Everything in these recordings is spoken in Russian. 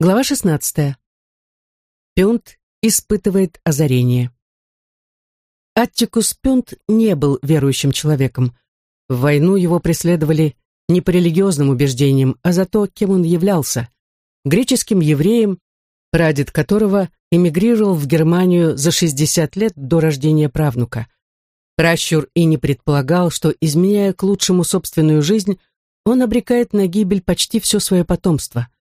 Глава 16. Пюнт испытывает озарение. Аттикус Пюнт не был верующим человеком. В войну его преследовали не по религиозным убеждениям, а за то, кем он являлся. Греческим евреем, прадед которого эмигрировал в Германию за 60 лет до рождения правнука. Пращур и не предполагал, что, изменяя к лучшему собственную жизнь, он обрекает на гибель почти все свое потомство –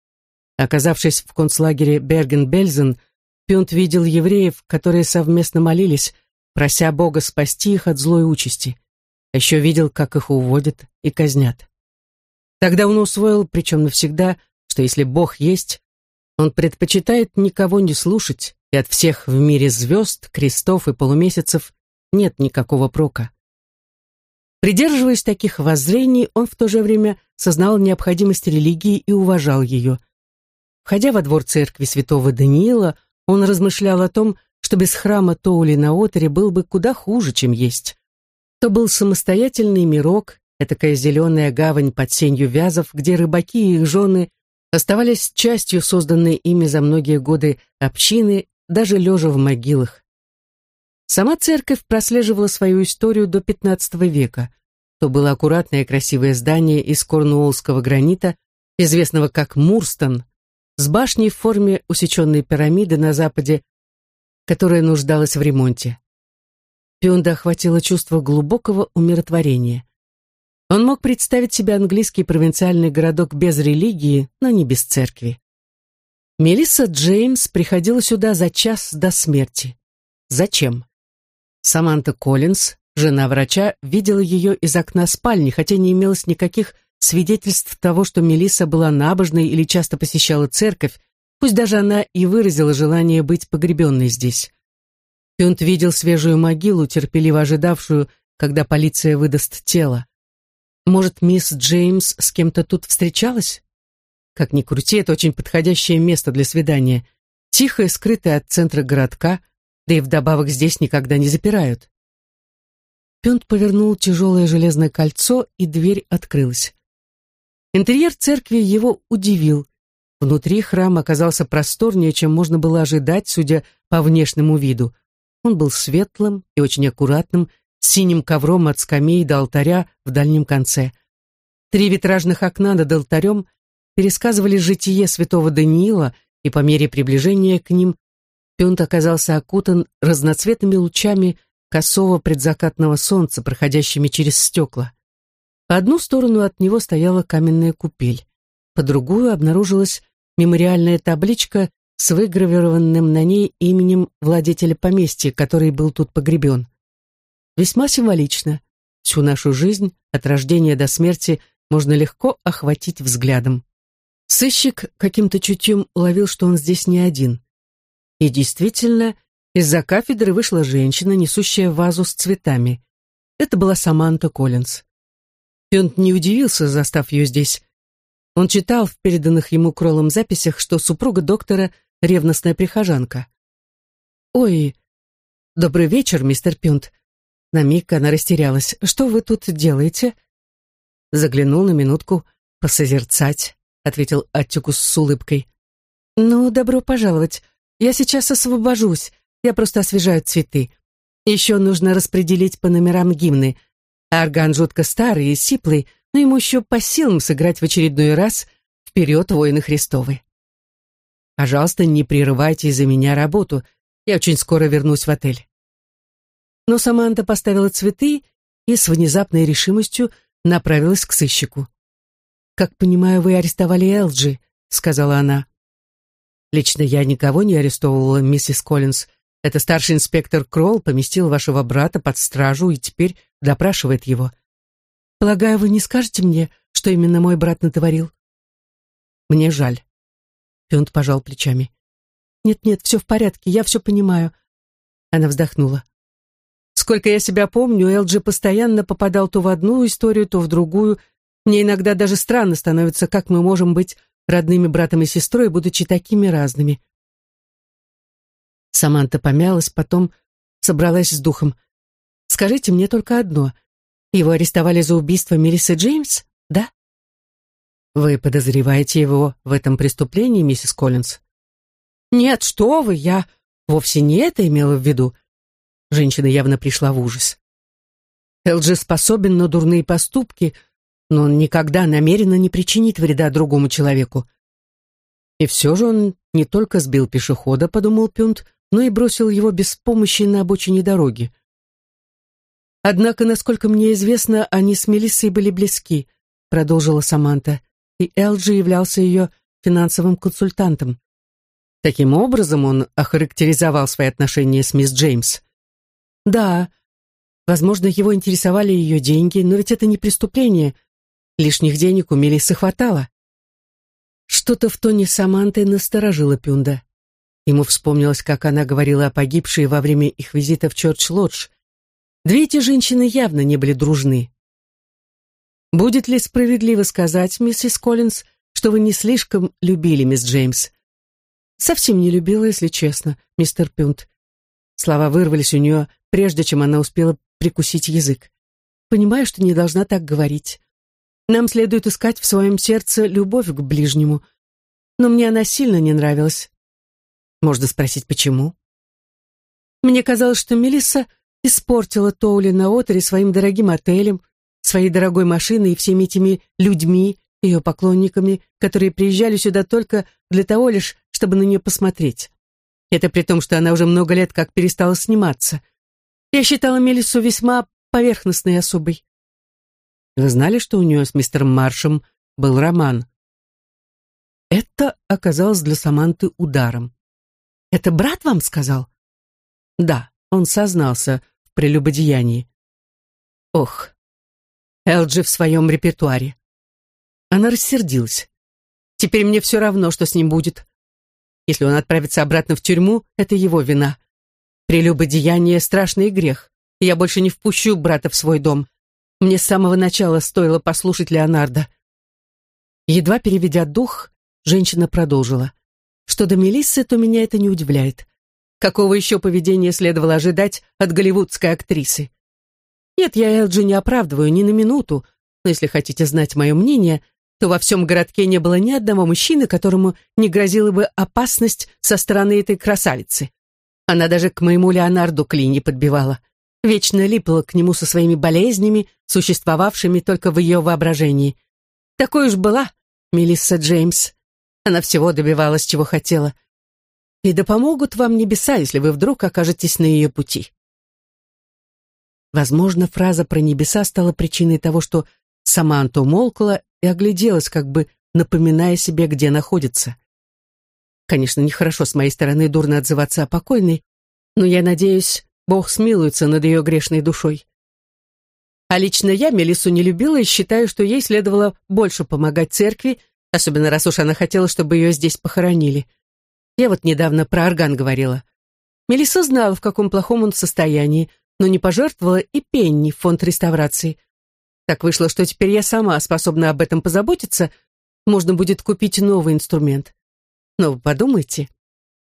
Оказавшись в концлагере Берген-Бельзен, Пюнт видел евреев, которые совместно молились, прося Бога спасти их от злой участи. А еще видел, как их уводят и казнят. Тогда он усвоил, причем навсегда, что если Бог есть, он предпочитает никого не слушать, и от всех в мире звезд, крестов и полумесяцев нет никакого прока. Придерживаясь таких воззрений, он в то же время сознал необходимость религии и уважал ее – Входя во двор церкви святого Даниила, он размышлял о том, что без храма Тоули на Отере был бы куда хуже, чем есть. То был самостоятельный мирок, этакая зеленая гавань под сенью вязов, где рыбаки и их жены оставались частью созданной ими за многие годы общины, даже лежа в могилах. Сама церковь прослеживала свою историю до XV века. То было аккуратное красивое здание из корнуоллского гранита, известного как Мурстон, с башней в форме усеченной пирамиды на западе, которая нуждалась в ремонте. Пионда охватило чувство глубокого умиротворения. Он мог представить себе английский провинциальный городок без религии, но не без церкви. Мелисса Джеймс приходила сюда за час до смерти. Зачем? Саманта Коллинз, жена врача, видела ее из окна спальни, хотя не имелось никаких свидетельств того, что Мелисса была набожной или часто посещала церковь, пусть даже она и выразила желание быть погребенной здесь. Пюнт видел свежую могилу, терпеливо ожидавшую, когда полиция выдаст тело. Может, мисс Джеймс с кем-то тут встречалась? Как ни крути, это очень подходящее место для свидания. Тихое, скрытое от центра городка, да и вдобавок здесь никогда не запирают. Пюнт повернул тяжелое железное кольцо, и дверь открылась. Интерьер церкви его удивил. Внутри храм оказался просторнее, чем можно было ожидать, судя по внешнему виду. Он был светлым и очень аккуратным, с синим ковром от скамей до алтаря в дальнем конце. Три витражных окна над алтарем пересказывали житие святого Даниила, и по мере приближения к ним Пюнт оказался окутан разноцветными лучами косого предзакатного солнца, проходящими через стекла. По одну сторону от него стояла каменная купель, по другую обнаружилась мемориальная табличка с выгравированным на ней именем владетеля поместья, который был тут погребен. Весьма символично. Всю нашу жизнь, от рождения до смерти, можно легко охватить взглядом. Сыщик каким-то чутьем уловил, что он здесь не один. И действительно, из-за кафедры вышла женщина, несущая вазу с цветами. Это была Саманта Коллинз. Пёнт не удивился, застав ее здесь. Он читал в переданных ему Кроллом записях, что супруга доктора — ревностная прихожанка. «Ой, добрый вечер, мистер Пюнт». На миг она растерялась. «Что вы тут делаете?» Заглянул на минутку посозерцать, ответил Аттикус с улыбкой. «Ну, добро пожаловать. Я сейчас освобожусь. Я просто освежаю цветы. Еще нужно распределить по номерам гимны. Орган жутко старый и сиплый, но ему еще по силам сыграть в очередной раз «Вперед, воины Христовы». Пожалуйста, не прерывайте из-за меня работу. Я очень скоро вернусь в отель. Но Саманта поставила цветы и с внезапной решимостью направилась к сыщику. «Как понимаю, вы арестовали Элджи», — сказала она. «Лично я никого не арестовывала, миссис Коллинз. Это старший инспектор Кролл поместил вашего брата под стражу и теперь допрашивает его. Полагаю, вы не скажете мне, что именно мой брат натворил? Мне жаль. Пюнт пожал плечами. Нет-нет, все в порядке, я все понимаю. Она вздохнула. Сколько я себя помню, Элджи постоянно попадал то в одну историю, то в другую. Мне иногда даже странно становится, как мы можем быть родными братом и сестрой, будучи такими разными. Саманта помялась, потом собралась с духом. «Скажите мне только одно. Его арестовали за убийство Мелиссы Джеймс, да?» Вы подозреваете его в этом преступлении, миссис Коллинз? Нет, что вы, я вовсе не это имела в виду. Женщина явно пришла в ужас. Элджи способен на дурные поступки, но он никогда намеренно не причинит вреда другому человеку. И все же он не только сбил пешехода, подумал Пюнт, но и бросил его без помощи на обочине дороги. Однако, насколько мне известно, они с Мелиссой были близки, продолжила Саманта, и Элджи являлся ее финансовым консультантом. Таким образом он охарактеризовал свои отношения с мисс Джеймс. Да, возможно, его интересовали ее деньги, но ведь это не преступление. Лишних денег у Мелиссы хватало. Что-то в тоне Саманты насторожило Пюнда. Ему вспомнилось, как она говорила о погибшей во время их визита в Чорч-Лодж. Две эти женщины явно не были дружны. «Будет ли справедливо сказать, миссис Коллинз, что вы не слишком любили мисс Джеймс?» «Совсем не любила, если честно, мистер Пюнт». Слова вырвались у нее, прежде чем она успела прикусить язык. «Понимаю, что не должна так говорить. Нам следует искать в своем сердце любовь к ближнему. Но мне она сильно не нравилась. Можно спросить, почему? Мне казалось, что Мелисса испортила Тоули на Отере своим дорогим отелем, своей дорогой машиной и всеми этими людьми, ее поклонниками, которые приезжали сюда только для того лишь, чтобы на нее посмотреть. Это при том, что она уже много лет как перестала сниматься. Я считала Мелиссу весьма поверхностной особой. Вы знали, что у нее с мистером Маршем был роман? Это оказалось для Саманты ударом. «Это брат вам сказал?» «Да, он сознался в прелюбодеянии». «Ох, Элджи в своем репертуаре». Она рассердилась. «Теперь мне все равно, что с ним будет. Если он отправится обратно в тюрьму, это его вина. Прелюбодеяние — страшный грех, я больше не впущу брата в свой дом. Мне с самого начала стоило послушать Леонардо. Едва переведя дух, женщина продолжила. Что до Мелиссы, то меня это не удивляет. Какого еще поведения следовало ожидать от голливудской актрисы? Нет, я Элджи не оправдываю ни на минуту, но если хотите знать мое мнение, то во всем городке не было ни одного мужчины, которому не грозила бы опасность со стороны этой красавицы. Она даже к моему Леонарду клини подбивала вечно липла к нему со своими болезнями, существовавшими только в ее воображении. Такой уж была Мелисса Джеймс. Она всего добивалась, чего хотела. И да помогут вам небеса, если вы вдруг окажетесь на ее пути. Возможно, фраза про небеса стала причиной того, что Саманта умолкла и огляделась, как бы напоминая себе, где находится. Конечно, нехорошо с моей стороны дурно отзываться о покойной, но я надеюсь, Бог смилуется над ее грешной душой. А лично я Мелиссу не любила и считаю, что ей следовало больше помогать церкви, особенно раз уж она хотела, чтобы ее здесь похоронили. Я вот недавно про орган говорила. Мелисса знала, в каком плохом он состоянии, но не пожертвовала и пенни в фонд реставрации. Так вышло, что теперь я сама способна об этом позаботиться, можно будет купить новый инструмент. Но подумайте,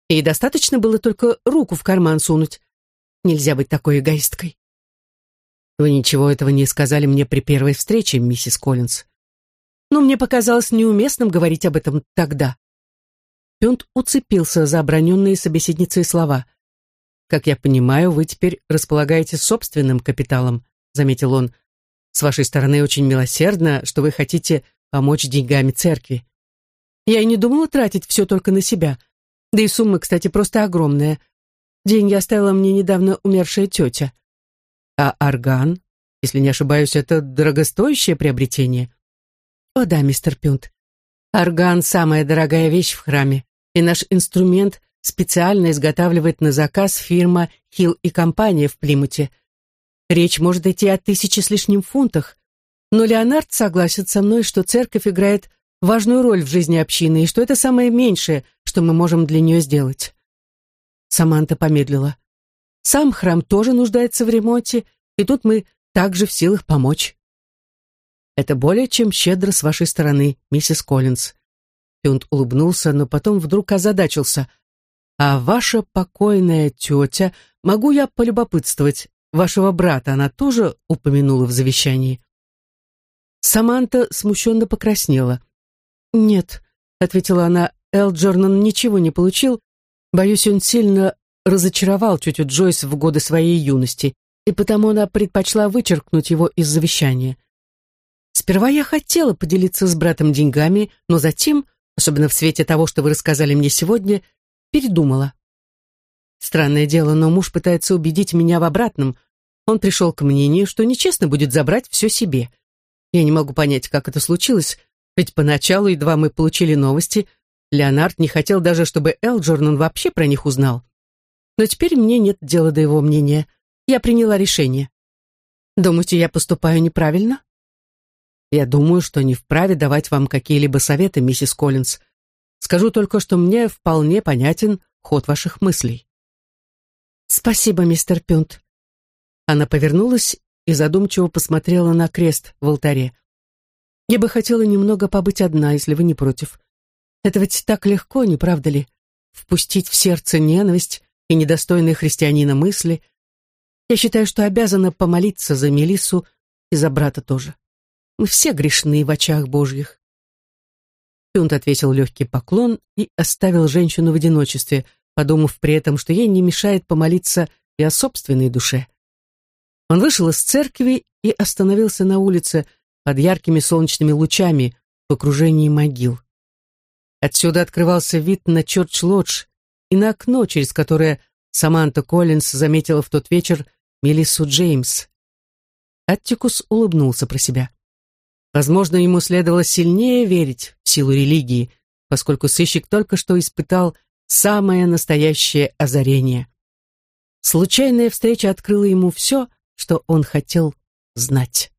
ей достаточно было только руку в карман сунуть, Нельзя быть такой эгоисткой. Вы ничего этого не сказали мне при первой встрече, миссис Коллинз. Но мне показалось неуместным говорить об этом тогда. Пюнт уцепился за оброненные собеседницей слова. «Как я понимаю, вы теперь располагаете собственным капиталом», заметил он. «С вашей стороны очень милосердно, что вы хотите помочь деньгами церкви. Я и не думала тратить все только на себя. Да и сумма, кстати, просто огромная. Деньги оставила мне недавно умершая тетя. А орган, если не ошибаюсь, это дорогостоящее приобретение? О да, мистер Пюнт. Орган — самая дорогая вещь в храме, и наш инструмент специально изготавливает на заказ фирма Хилл и компания в Плимуте. Речь может идти о тысяче с лишним фунтах, но Леонард согласен со мной, что церковь играет важную роль в жизни общины и что это самое меньшее, что мы можем для нее сделать. Саманта помедлила. Сам храм тоже нуждается в ремонте, и тут мы также в силах помочь. Это более чем щедро с вашей стороны, миссис Коллинз. Пюнт улыбнулся, но потом вдруг озадачился. А ваша покойная тетя, могу я полюбопытствовать, вашего брата она тоже упомянула в завещании? Саманта смущенно покраснела. «Нет», — ответила она, — «Элджернан ничего не получил. Боюсь, он сильно разочаровал тетю Джойс в годы своей юности, и потому она предпочла вычеркнуть его из завещания. Сперва я хотела поделиться с братом деньгами, но затем, особенно в свете того, что вы рассказали мне сегодня, передумала. Странное дело, но муж пытается убедить меня в обратном. Он пришел к мнению, что нечестно будет забрать все себе. Я не могу понять, как это случилось, ведь поначалу, едва мы получили новости, Леонард не хотел даже, чтобы Элджорнан вообще про них узнал. Но теперь мне нет дела до его мнения. Я приняла решение. Думаете, я поступаю неправильно? Я думаю, что не вправе давать вам какие-либо советы, миссис Коллинз. Скажу только, что мне вполне понятен ход ваших мыслей. Спасибо, мистер Пюнт. Она повернулась и задумчиво посмотрела на крест в алтаре. Я бы хотела немного побыть одна, если вы не против. Это ведь так легко, не правда ли? Впустить в сердце ненависть и недостойные христианина мысли. Я считаю, что обязана помолиться за Мелиссу и за брата тоже. Мы все грешны в очах Божьих. Пюнт ответил легкий поклон и оставил женщину в одиночестве, подумав при этом, что ей не мешает помолиться и о собственной душе. Он вышел из церкви и остановился на улице под яркими солнечными лучами в окружении могил. Отсюда открывался вид на Чорч-Лодж и на окно, через которое Саманта Коллинз заметила в тот вечер Мелиссу Джеймс. Аттикус улыбнулся про себя. Возможно, ему следовало сильнее верить в силу религии, поскольку сыщик только что испытал самое настоящее озарение. Случайная встреча открыла ему все, что он хотел знать.